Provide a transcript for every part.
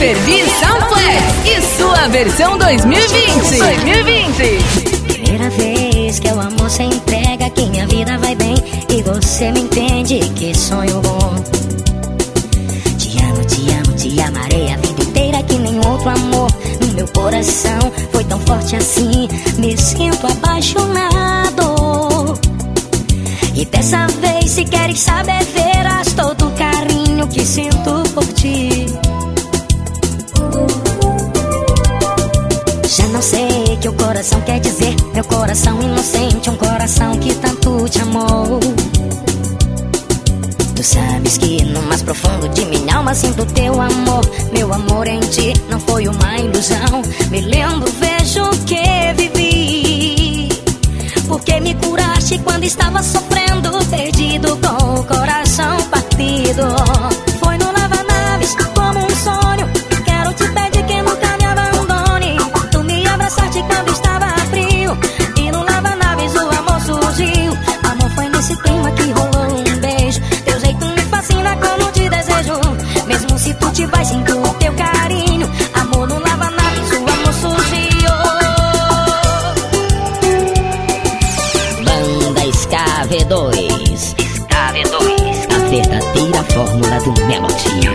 Hipervi Soundflex e sua versão 2020. 2020. Primeira vez que o amor se entrega, que minha vida vai bem e você me entende, que sonho bom. Te amo, te amo, te amarei a vida inteira que nem outro amor no meu coração foi tão forte assim. Me sinto apaixonado. E dessa vez, se queres saber, verás todo o carinho que sinto por ti. Sei que o coração quer dizer. Meu coração inocente, um coração que tanto te amou. Tu sabes que no mais profundo de minha alma sinto teu amor. Meu amor em ti não foi uma ilusão. Me lembro, vejo o que vivi. Porque me curaste quando estava sofrendo, perdido SKV2. SKV2. A verdadeira fórmula do Melody.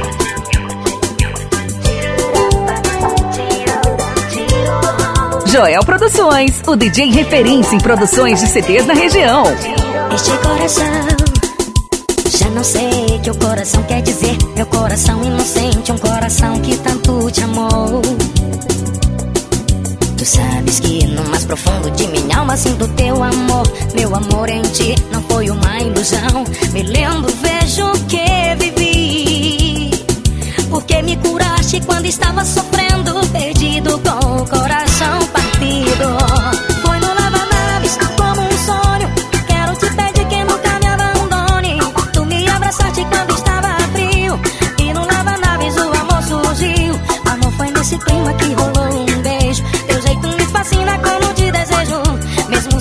Joel Produções, o DJ referência em produções de CDs na região. Este coração Já não sei o que o coração quer dizer Meu coração inocente, um coração que tanto te amou Tu sabes que no mais profundo de minha alma sinto teu amor. Meu amor em ti não foi uma ilusão. Me lembro, vejo o que vivi. Porque me curaste quando estava sofrendo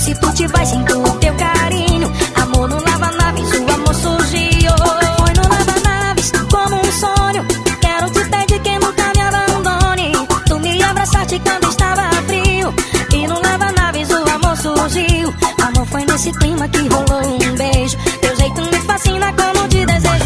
se tu te vai sinto o teu carinho. Amor no lava naves, o amor surgiu. Foi no lava naves, como um sonho. Quero te pedir que nunca me abandone. Tu me abraçaste quando estava frio. E no lava naves o amor surgiu. Amor foi nesse clima que rolou um beijo. Teu jeito me fascina como te desejo.